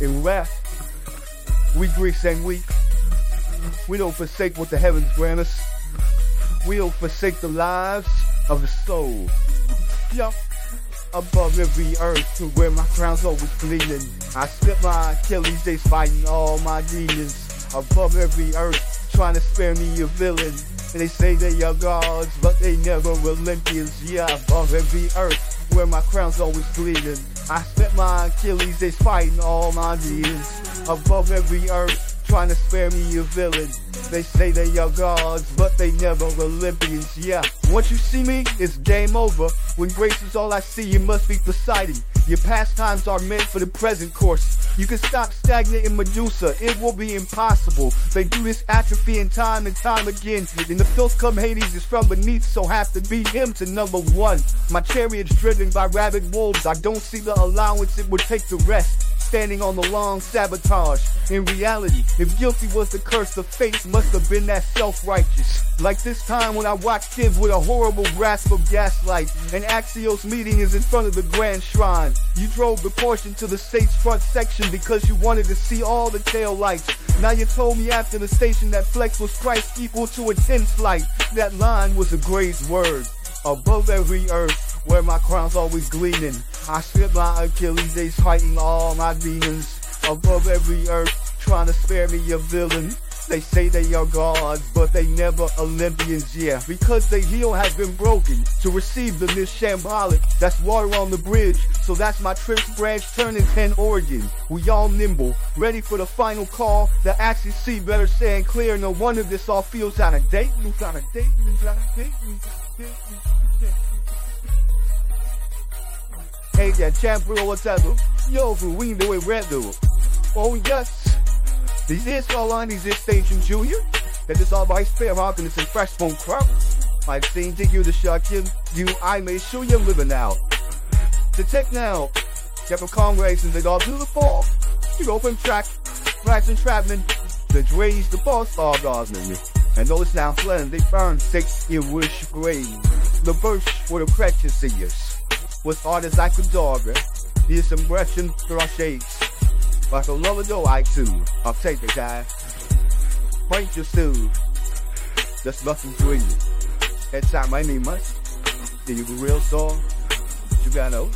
In rap, we Greeks and weak. We don't forsake what the heavens grant us. We don't forsake the lives of the soul. Yo, above every earth to where my crown's always gleaming. I spit my Achilles days fighting all my demons. Above every earth, trying to spare me a villain. And they say they are gods, but they never Olympians. Yeah, above every earth, where my crown's always gleaming. I spent my Achilles days fighting all my demons. Above every earth, trying to spare me a villain. They say they are gods, but they never Olympians. Yeah, once you see me, it's game over. When grace is all I see, you must be Poseidon. Your pastimes are meant for the present course. You can stop stagnating Medusa, it will be impossible. They do this atrophy in time and time again. And the filth come Hades is from beneath, so have to beat him to number one. My chariot's driven by rabid wolves. I don't see the allowance it would take to rest standing on the long sabotage. In reality, if guilty was the curse the fate, must have been that self-righteous. Like this time when I watched kids with a horrible grasp of gaslight. An Axios meeting is in front of the grand shrine. You drove the portion to the state's front section because you wanted to see all the tail lights. Now you told me after the station that flex was Christ equal to a 10 flight. That line was a great word. Above every earth, where my crown's always gleaming. I spit my Achilles days fighting all my demons. Above every earth, trying to spare me a villain. They say they are gods, but they never Olympians, yeah. Because they heel has been broken to receive the Miss Shambolic. That's water on the bridge, so that's my trip branch turning 10 origin. We all nimble, ready for the final call. The axis see better stand clear. No wonder this all feels out of date. Out of date, out of date. Hey, that champion whatever. Yo, for wing the way red do. Oh yes. This is all on this station junior. That is all by spare happiness and fresh phone crop. I've seen to you the shot you, you I may show you living out. The tech now. Jeff Congress and they all to the fall. You open track, Rats and Trapman. The Dre's the boss all me. And those now fled, they burned six in wish grave. The bush for the precious years was hard as I could dog it. Here's some Russian through shades. Like a lover do I too. I'll take it, guy. Point your soul. That's nothing to you. That time I need much. Then you real song. You got know.